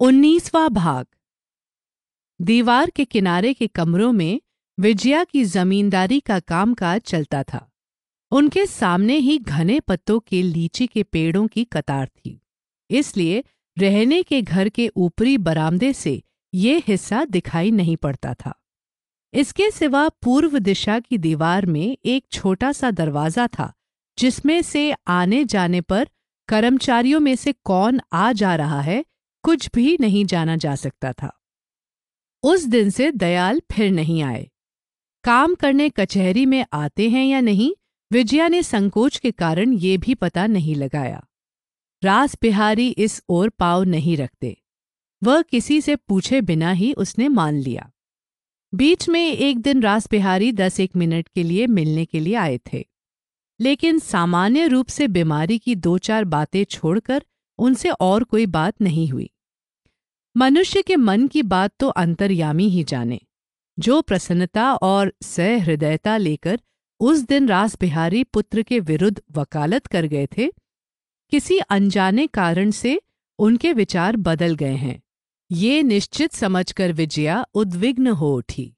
उन्नीसवां भाग। दीवार के किनारे के कमरों में विजया की जमींदारी का कामकाज चलता था। उनके सामने ही घने पत्तों के लीची के पेड़ों की कतार थी। इसलिए रहने के घर के ऊपरी बरामदे से ये हिस्सा दिखाई नहीं पड़ता था। इसके सिवा पूर्व दिशा की दीवार में एक छोटा सा दरवाज़ा था, जिसमें से आने जाने पर कर्मचारियों में से कौन आ जा रहा है कुछ भी नहीं जाना जा सकता था। उस दिन से दयाल फिर नहीं आए। काम करने कचहरी में आते हैं या नहीं, विजया ने संकोच के कारण ये भी पता नहीं लगाया। रास बिहारी इस ओर पाव नहीं रखते। वह किसी से पूछे बिना ही उसने मान लिया। बीच में एक दिन रास बिहारी दस एक मिनट के लिए मिलने के लिए आए थे। लेकिन सामान्य रूप से बीमारी की दो चार बातें छोड़कर उनसे और कोई बात नहीं हुई। मनुष्य के मन की बात तो अंतर्यामी ही जाने। जो प्रसन्नता और सहृदयता लेकर उस दिन रास बिहारी पुत्र के विरुद्ध वकालत कर गए थे, किसी अनजाने कारण से उनके विचार बदल गए हैं। ये निश्चित समझकर विजया उद्विग्न हो उठी।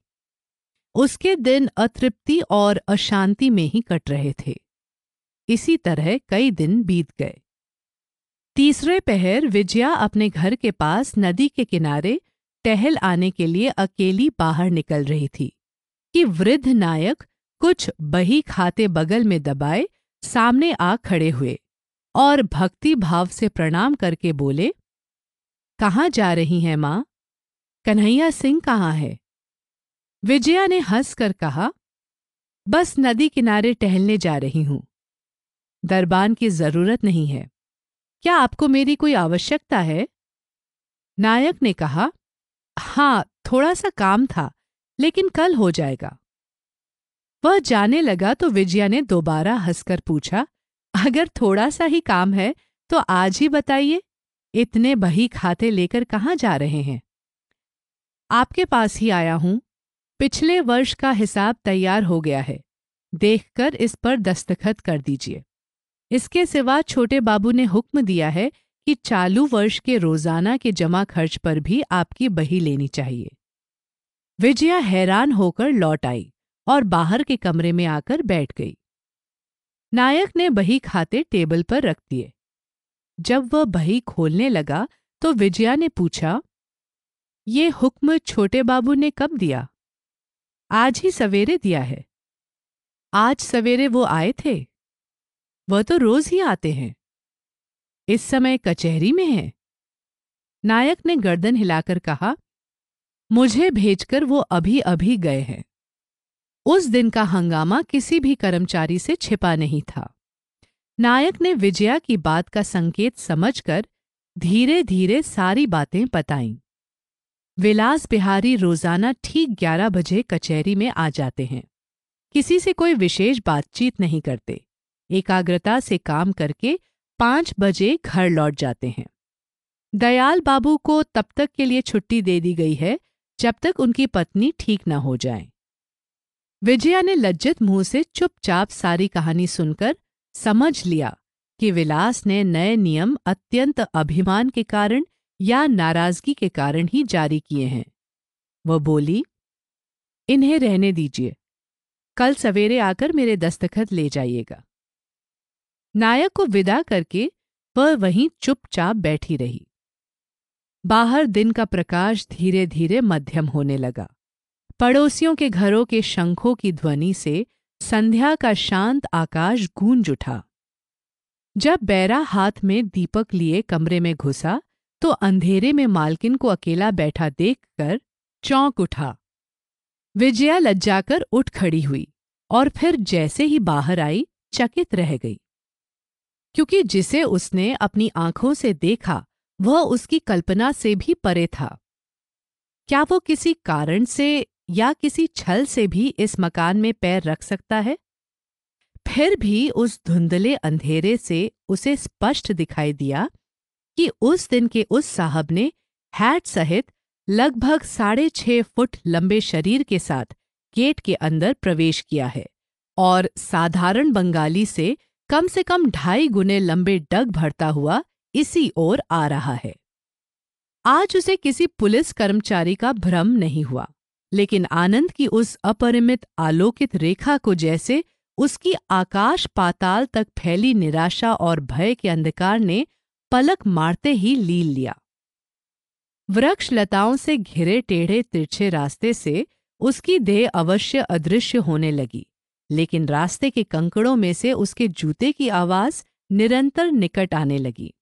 उसके दिन अतृप्ति और अशांति में ही कट रहे थे। इसी तरह कई दिन बीत गए। तीसरे पहर विजया अपने घर के पास नदी के किनारे टहल आने के लिए अकेली बाहर निकल रही थी, कि वृद्ध नायक कुछ बही खाते बगल में दबाए, सामने आ खड़े हुए और भक्ति भाव से प्रणाम करके बोले, कहाँ जा रही हैं माँ? कन्हैया सिंह कहाँ है? विजया ने हंसकर कहा, बस नदी किनारे टहलने जा रही हूँ। दरबान की ज़रूरत नहीं है। क्या आपको मेरी कोई आवश्यकता है? नायक ने कहा हाँ थोड़ा सा काम था, लेकिन कल हो जाएगा। वह जाने लगा तो विजया ने दोबारा हंसकर पूछा, अगर थोड़ा सा ही काम है तो आज ही बताइए, इतने बही खाते लेकर कहाँ जा रहे हैं? आपके पास ही आया हूँ, पिछले वर्ष का हिसाब तैयार हो गया है, देखकर इस पर दस्तखत कर दीजिए। इसके सिवा छोटे बाबू ने हुक्म दिया है कि चालू वर्ष के रोज़ाना के जमा खर्च पर भी आपकी बही लेनी चाहिए। विजया हैरान होकर लौट आई और बाहर के कमरे में आकर बैठ गई। नायक ने बही खाते टेबल पर रख दिए। जब वह बही खोलने लगा तो विजया ने पूछा, ये हुक्म छोटे बाबू ने कब दिया? आज ही सवेरे दिया है। आज सवेरे वो आए थे? वह तो रोज ही आते हैं। इस समय कचहरी में है। नायक ने गर्दन हिलाकर कहा, मुझे भेजकर वो अभी अभी गए हैं। उस दिन का हंगामा किसी भी कर्मचारी से छिपा नहीं था। नायक ने विजया की बात का संकेत समझकर धीरे धीरे सारी बातें बताईं। विलास बिहारी रोज़ाना ठीक ग्यारह बजे कचहरी में आ जाते हैं। किसी से कोई विशेष बातचीत नहीं करते। एकाग्रता से काम करके पाँच बजे घर लौट जाते हैं। दयाल बाबू को तब तक के लिए छुट्टी दे दी गई है, जब तक उनकी पत्नी ठीक न हो जाए। विजया ने लज्जित मुँह से चुपचाप सारी कहानी सुनकर समझ लिया कि विलास ने नए नियम अत्यंत अभिमान के कारण या नाराज़गी के कारण ही जारी किए हैं। वह बोली, इन्हें रहने दीजिए। कल सवेरे आकर मेरे दस्तखत ले जाइएगा। नायक को विदा करके वह वहीं चुपचाप बैठी रही। बाहर दिन का प्रकाश धीरे धीरे मध्यम होने लगा। पड़ोसियों के घरों के शंखों की ध्वनि से संध्या का शांत आकाश गूंज उठा। जब बैरा हाथ में दीपक लिए कमरे में घुसा तो अंधेरे में मालकिन को अकेला बैठा देखकर चौंक उठा। विजया लज्जाकर उठ खड़ी हुई और फिर जैसे ही बाहर आई, चकित रह गई। क्योंकि जिसे उसने अपनी आँखों से देखा, वह उसकी कल्पना से भी परे था। क्या वो किसी कारण से या किसी छल से भी इस मकान में पैर रख सकता है? फिर भी उस धुंधले अंधेरे से उसे स्पष्ट दिखाई दिया कि उस दिन के उस साहब ने हैट सहित लगभग साढ़े छह फुट लंबे शरीर के साथ गेट के अंदर प्रवेश किया है और साधारण बंगाली से कम से कम ढाई गुने लंबे डग भरता हुआ इसी ओर आ रहा है। आज उसे किसी पुलिस कर्मचारी का भ्रम नहीं हुआ, लेकिन आनंद की उस अपरिमित आलोकित रेखा को जैसे उसकी आकाश पाताल तक फैली निराशा और भय के अंधकार ने पलक मारते ही लील लिया। वृक्ष लताओं से घिरे टेढ़े तिरछे रास्ते से उसकी देह अवश्य अदृश्य होने लगी। लेकिन रास्ते के कंकड़ों में से उसके जूते की आवाज़ निरंतर निकट आने लगी।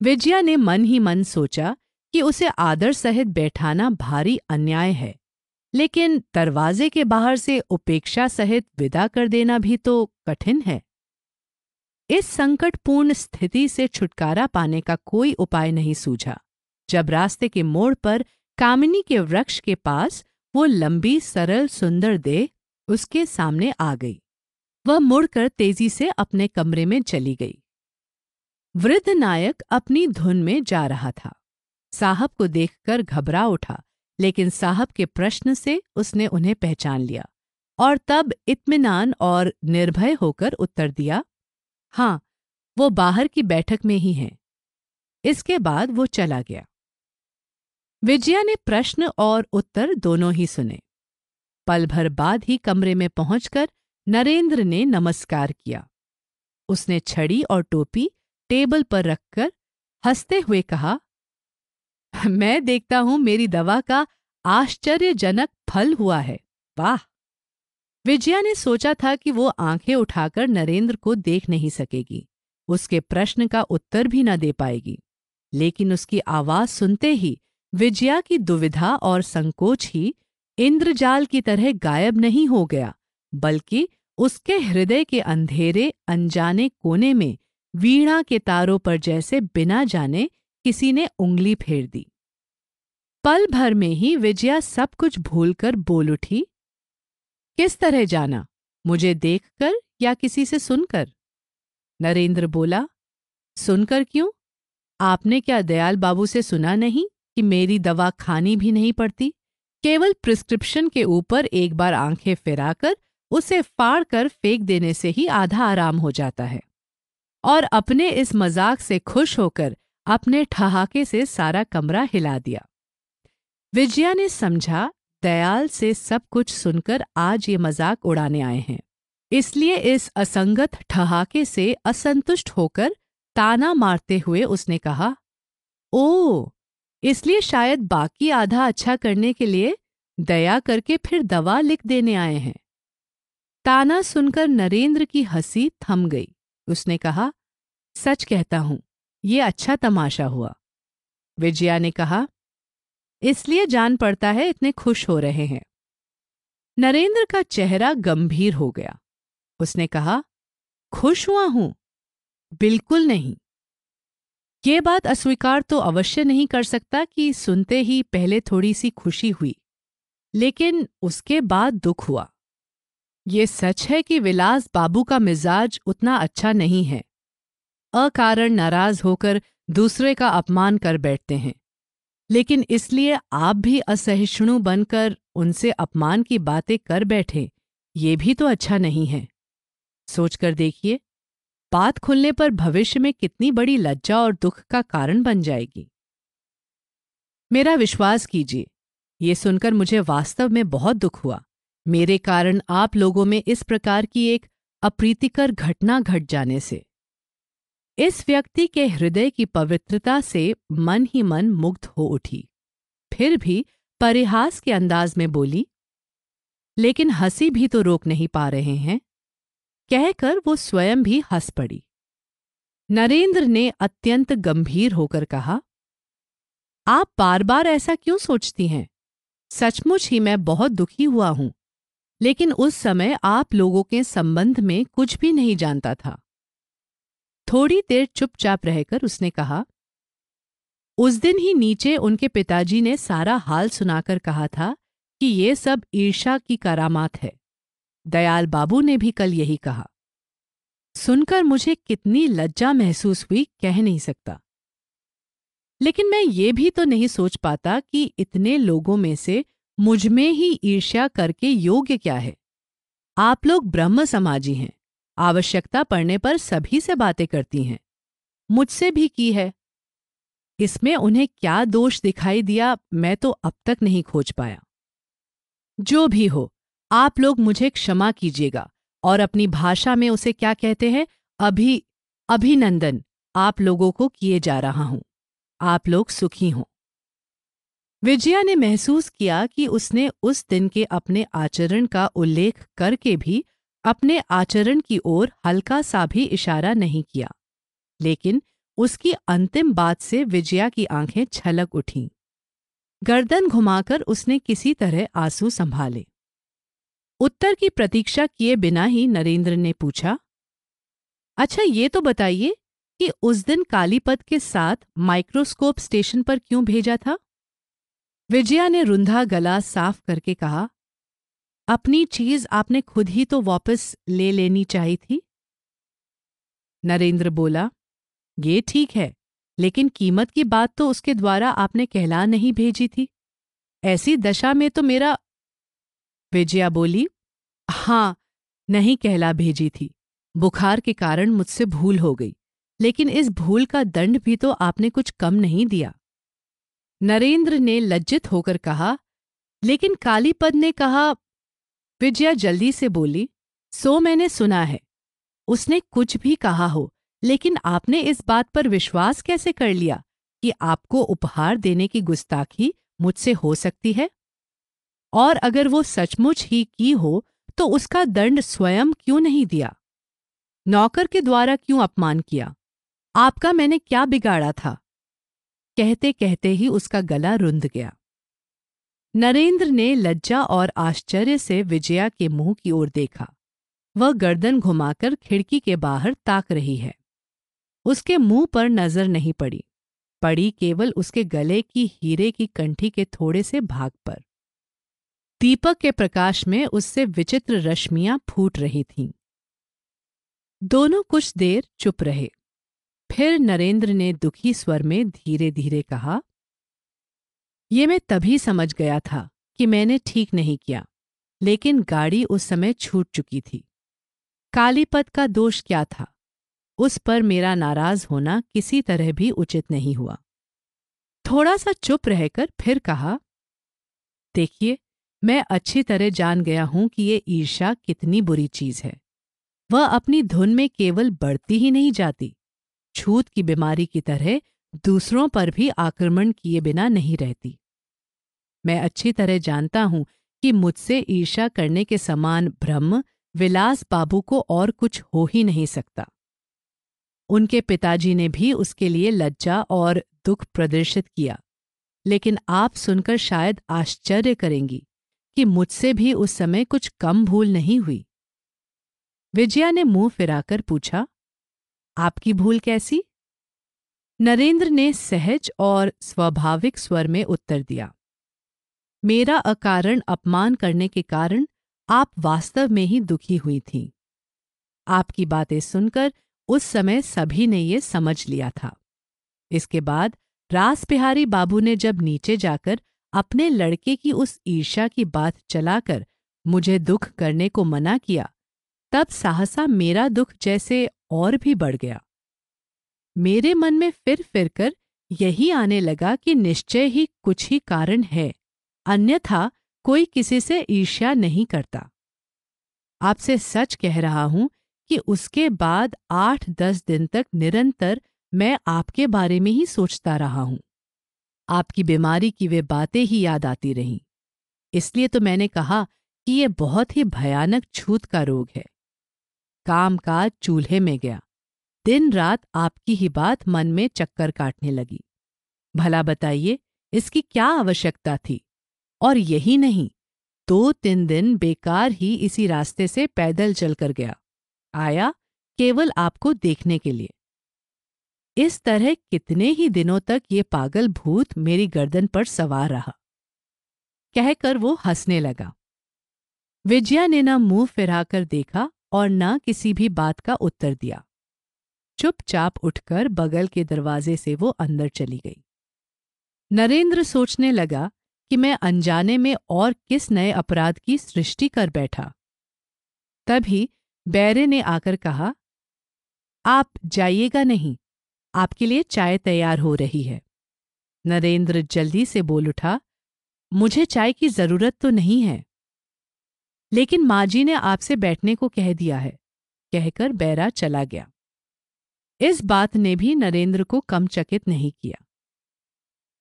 विजया ने मन ही मन सोचा कि उसे आदर सहित बैठाना भारी अन्याय है, लेकिन दरवाजे के बाहर से उपेक्षा सहित विदा कर देना भी तो कठिन है। इस संकटपूर्ण स्थिति से छुटकारा पाने का कोई उपाय नहीं सूझा, जब रास्ते के मोड़ पर कामिनी के वृक्ष के पास वो लंबी सरल सुंदर देह उसके सामने आ गई। वह मुड़कर तेज़ी से अपने कमरे में चली गई। वृद्ध नायक अपनी धुन में जा रहा था। साहब को देखकर घबरा उठा, लेकिन साहब के प्रश्न से उसने उन्हें पहचान लिया और तब इत्मीनान और निर्भय होकर उत्तर दिया हाँ वो बाहर की बैठक में ही हैं। इसके बाद वो चला गया। विजया ने प्रश्न और उत्तर दोनों ही सुने। पल भर बाद ही कमरे में पहुंचकर नरेंद्र ने नमस्कार किया। उसने छड़ी और टोपी टेबल पर रखकर हँसते हुए कहा, मैं देखता हूँ मेरी दवा का आश्चर्यजनक फल हुआ है। वाह! विजया ने सोचा था कि वो आँखें उठाकर नरेंद्र को देख नहीं सकेगी। उसके प्रश्न का उत्तर भी न दे पाएगी। लेकिन उसकी आवाज़ सुनते ही विजया की दुविधा और संकोच ही इंद्रजाल की तरह गायब नहीं हो गया, बल्कि उसके हृदय के अंधेरे, अनजाने कोने में वीणा के तारों पर जैसे बिना जाने किसी ने उंगली फेर दी। पल भर में ही विजया सब कुछ भूलकर बोल उठी, किस तरह जाना, मुझे देखकर या किसी से सुनकर? नरेंद्र बोला, सुनकर क्यों? आपने क्या दयाल बाबू से सुना नहीं कि मेरी दवा खानी भी नहीं पड़ती? केवल प्रिस्क्रिप्शन के ऊपर एक बार आँखें फिराकर उसे फाड़ कर फेंक देने से ही आधा आराम हो जाता है। और अपने इस मज़ाक से खुश होकर अपने ठहाके से सारा कमरा हिला दिया। विजया ने समझा, दयाल से सब कुछ सुनकर आज ये मज़ाक उड़ाने आए हैं। इसलिए इस असंगत ठहाके से असंतुष्ट होकर ताना मारते हुए उसने कहा ओ इसलिए शायद बाकी आधा अच्छा करने के लिए दया करके फिर दवा लिख देने आए हैं। ताना सुनकर नरेंद्र की हँसी थम गई। उसने कहा, सच कहता हूँ, ये अच्छा तमाशा हुआ। विजया ने कहा, इसलिए जान पड़ता है इतने खुश हो रहे हैं। नरेंद्र का चेहरा गंभीर हो गया। उसने कहा, खुश हुआ हूँ? बिल्कुल नहीं। ये बात अस्वीकार तो अवश्य नहीं कर सकता कि सुनते ही पहले थोड़ी सी खुशी हुई, लेकिन उसके बाद दुख हुआ। ये सच है कि विलास बाबू का मिजाज उतना अच्छा नहीं है। अकारण नाराज़ होकर दूसरे का अपमान कर बैठते हैं। लेकिन इसलिए आप भी असहिष्णु बनकर उनसे अपमान की बातें कर बैठे, ये भी तो अच्छा नहीं है। सोचकर देखिए बात खुलने पर भविष्य में कितनी बड़ी लज्जा और दुख का कारण बन जाएगी। मेरा विश्वास कीजिए, ये सुनकर मुझे वास्तव में बहुत दुख हुआ। मेरे कारण आप लोगों में इस प्रकार की एक अप्रीतिकर घटना घट जाने से। इस व्यक्ति के हृदय की पवित्रता से मन ही मन मुग्ध हो उठी। फिर भी परिहास के अंदाज में बोली, लेकिन हँसी भी तो रोक नहीं पा रहे हैं। कहकर वो स्वयं भी हंस पड़ी। नरेंद्र ने अत्यंत गंभीर होकर कहा, आप बार बार ऐसा क्यों सोचती हैं? सचमुच ही मैं बहुत दुखी हुआ हूँ, लेकिन उस समय आप लोगों के संबंध में कुछ भी नहीं जानता था थोड़ी देर चुपचाप रहकर उसने कहा, उस दिन ही नीचे उनके पिताजी ने सारा हाल सुनाकर कहा था कि ये सब ईर्षा की करामात है। दयाल बाबू ने भी कल यही कहा। सुनकर मुझे कितनी लज्जा महसूस हुई, कह नहीं सकता। लेकिन मैं ये भी तो नहीं सोच पाता कि इतने लोगों में से मुझमें ही ईर्ष्या करके योग्य क्या है। आप लोग ब्रह्म समाजी हैं, आवश्यकता पड़ने पर सभी से बातें करती हैं। मुझसे भी की है। इसमें उन्हें क्या दोष दिखाई दिया, मैं तो अब तक नहीं खोज पाया। जो भी हो आप लोग मुझे क्षमा कीजिएगा। और अपनी भाषा में उसे क्या कहते हैं? अभी, अभिनंदन। आप लोगों को किए जा रहा हूँ। आप लोग सुखी हों। विजया ने महसूस किया कि उसने उस दिन के अपने आचरण का उल्लेख करके भी अपने आचरण की ओर हल्का सा भी इशारा नहीं किया। लेकिन उसकी अंतिम बात से विजया की आँखें छलक उठीं। गर्दन घुमाकर उसने किसी तरह आँसू संभाले। उत्तर की प्रतीक्षा किए बिना ही नरेंद्र ने पूछा अच्छा ये तो बताइए कि उस दिन कालीपत के साथ माइक्रोस्कोप स्टेशन पर क्यों भेजा था? विजया ने रुंधा गला साफ़ करके कहा, अपनी चीज़ आपने खुद ही तो वापस ले लेनी चाहिए थी? नरेंद्र बोला, ये ठीक है, लेकिन कीमत की बात तो उसके द्वारा आपने कहला नहीं भेजी थी। ऐसी दशा में तो मेरा विजया बोली, हाँ, नहीं कहला भेजी थी। बुखार के कारण मुझसे भूल हो गई, लेकिन इस भूल का दंड भी तो आपने कुछ कम नहीं दिया। नरेंद्र ने लज्जित होकर कहा, लेकिन कालीपद ने कहा, विजया जल्दी से बोली, सो मैंने सुना है। उसने कुछ भी कहा हो, लेकिन आपने इस बात पर विश्वास कैसे कर लिया कि आपको उपहार देने की गुस्ताखी मुझसे हो सकती है? और अगर वो सचमुच ही की हो तो उसका दंड स्वयं क्यों नहीं दिया? नौकर के द्वारा क्यों अपमान किया? आपका मैंने क्या बिगाड़ा था? कहते कहते ही उसका गला रुंध गया। नरेंद्र ने लज्जा और आश्चर्य से विजया के मुँह की ओर देखा। वह गर्दन घुमाकर खिड़की के बाहर ताक रही है। उसके मुँह पर नज़र नहीं पड़ी। पड़ी केवल उसके गले की हीरे की कंठी के थोड़े से भाग पर। दीपक के प्रकाश में उससे विचित्र रश्मियाँ फूट रही थीं। दोनों कुछ देर चुप रहे। फिर नरेंद्र ने दुखी स्वर में धीरे धीरे कहा, ये मैं तभी समझ गया था कि मैंने ठीक नहीं किया, लेकिन गाड़ी उस समय छूट चुकी थी। कालीपत का दोष क्या था? उस पर मेरा नाराज़ होना किसी तरह भी उचित नहीं हुआ। थोड़ा सा चुप रहकर फिर कहा, देखिए मैं अच्छी तरह जान गया हूँ कि ये ईर्षा कितनी बुरी चीज़ है। वह अपनी धुन में केवल बढ़ती ही नहीं जाती। छूत की बीमारी की तरह दूसरों पर भी आक्रमण किए बिना नहीं रहती। मैं अच्छी तरह जानता हूँ कि मुझसे ईर्षा करने के समान ब्रह्म विलास बाबू को और कुछ हो ही नहीं सकता। उनके पिताजी ने भी उसके लिए लज्जा और दुख प्रदर्शित किया, लेकिन आप सुनकर शायद आश्चर्य करेंगी। कि मुझसे भी उस समय कुछ कम भूल नहीं हुई। विजया ने मुँह फिराकर पूछा, आपकी भूल कैसी? नरेंद्र ने सहज और स्वाभाविक स्वर में उत्तर दिया, मेरा अकारण अपमान करने के कारण आप वास्तव में ही दुखी हुई थीं। आपकी बातें सुनकर उस समय सभी ने ये समझ लिया था। इसके बाद रास बिहारी बाबू ने जब नीचे जाकर अपने लड़के की उस ईर्ष्या की बात चलाकर मुझे दुख करने को मना किया, तब सहसा मेरा दुख जैसे और भी बढ़ गया। मेरे मन में फिर फिर कर यही आने लगा कि निश्चय ही कुछ ही कारण है, अन्यथा कोई किसी से ईर्ष्या नहीं करता। आपसे सच कह रहा हूँ कि उसके बाद आठ दस दिन तक निरंतर मैं आपके बारे में ही सोचता रहा हूँ। आपकी बीमारी की वे बातें ही याद आती रहीं। इसलिए तो मैंने कहा कि यह बहुत ही भयानक छूत का रोग है। काम काज चूल्हे में गया। दिन रात आपकी ही बात मन में चक्कर काटने लगी। भला बताइए, इसकी क्या आवश्यकता थी? और यही नहीं दो तीन दिन बेकार ही इसी रास्ते से पैदल चलकर गया। आया केवल आपको देखने के लिए। इस तरह कितने ही दिनों तक ये पागल भूत मेरी गर्दन पर सवार रहा। कहकर वो हंसने लगा। विजया ने न मुँह फिराकर देखा और न किसी भी बात का उत्तर दिया। चुपचाप उठकर बगल के दरवाजे से वो अंदर चली गई। नरेंद्र सोचने लगा कि मैं अनजाने में और किस नए अपराध की सृष्टि कर बैठा। तभी बैरे ने आकर कहा, आप जाइएगा नहीं। आपके लिए चाय तैयार हो रही है। नरेंद्र जल्दी से बोल उठा, मुझे चाय की ज़रूरत तो नहीं है। लेकिन माँ जी ने आपसे बैठने को कह दिया है, कहकर बैरा चला गया। इस बात ने भी नरेंद्र को कम चकित नहीं किया।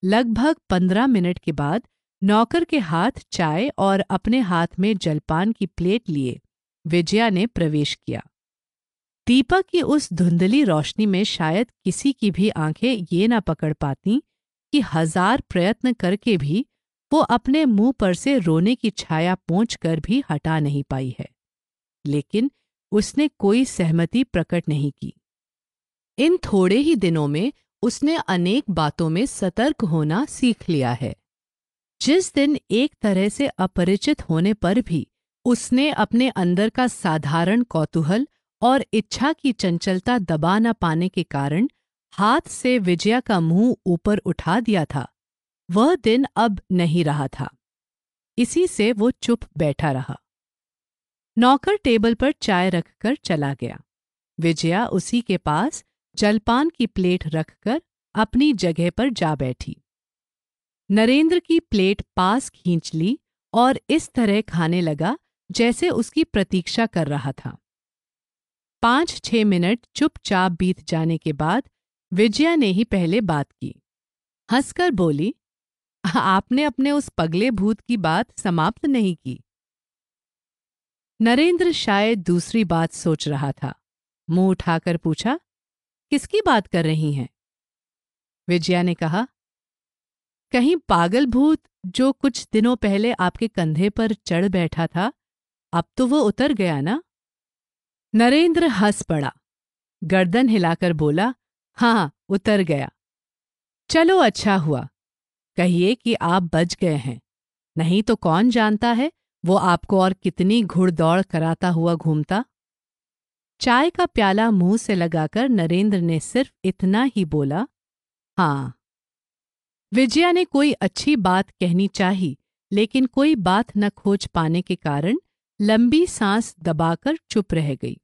लगभग पंद्रह मिनट के बाद नौकर के हाथ चाय और अपने हाथ में जलपान की प्लेट लिए विजया ने प्रवेश किया। दीपक की उस धुंधली रोशनी में शायद किसी की भी आँखें ये ना पकड़ पाती कि हज़ार प्रयत्न करके भी वो अपने मुँह पर से रोने की छाया पोंछ कर भी हटा नहीं पाई है। लेकिन उसने कोई सहमति प्रकट नहीं की। इन थोड़े ही दिनों में उसने अनेक बातों में सतर्क होना सीख लिया है। जिस दिन एक तरह से अपरिचित होने पर भी उसने अपने अंदर का साधारण कौतूहल और इच्छा की चंचलता दबा न पाने के कारण हाथ से विजया का मुँह ऊपर उठा दिया था। वह दिन अब नहीं रहा था। इसी से वो चुप बैठा रहा। नौकर टेबल पर चाय रखकर चला गया। विजया उसी के पास जलपान की प्लेट रखकर अपनी जगह पर जा बैठी। नरेंद्र की प्लेट पास खींच ली और इस तरह खाने लगा जैसे उसकी प्रतीक्षा कर रहा था। पाँच छह मिनट चुपचाप बीत जाने के बाद विजया ने ही पहले बात की। हंसकर बोली, आपने अपने उस पगले भूत की बात समाप्त नहीं की। नरेंद्र शायद दूसरी बात सोच रहा था। मुँह उठाकर पूछा, किसकी बात कर रही हैं? विजया ने कहा, कहीं पागल भूत जो कुछ दिनों पहले आपके कंधे पर चढ़ बैठा था, अब तो वो उतर गया ना? नरेंद्र हंस पड़ा। गर्दन हिलाकर बोला हाँ उतर गया। चलो अच्छा हुआ। कहिए कि आप बच गए हैं। नहीं तो कौन जानता है, वो आपको और कितनी घुड़दौड़ कराता हुआ घूमता? चाय का प्याला मुँह से लगाकर नरेंद्र ने सिर्फ़ इतना ही बोला हाँ। विजया ने कोई अच्छी बात कहनी चाही, लेकिन कोई बात न खोज पाने के कारण लंबी सांस दबाकर चुप रह गई।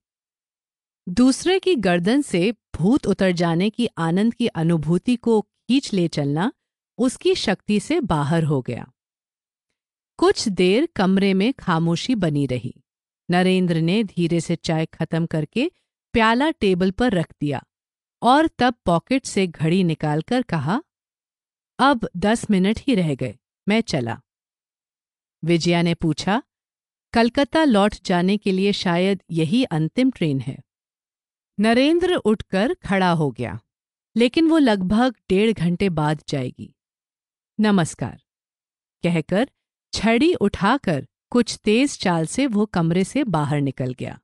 दूसरे की गर्दन से भूत उतर जाने की आनंद की अनुभूति को खींच ले चलना उसकी शक्ति से बाहर हो गया। कुछ देर कमरे में खामोशी बनी रही। नरेंद्र ने धीरे से चाय खत्म करके प्याला टेबल पर रख दिया और तब पॉकेट से घड़ी निकालकर कहा, अब दस मिनट ही रह गए, मैं चला। विजया ने पूछा, कलकत्ता लौट जाने के लिए शायद यही अंतिम ट्रेन है? नरेंद्र उठकर खड़ा हो गया, लेकिन वो लगभग डेढ़ घंटे बाद जाएगी। नमस्कार, कहकर छड़ी उठाकर कुछ तेज चाल से वो कमरे से बाहर निकल गया।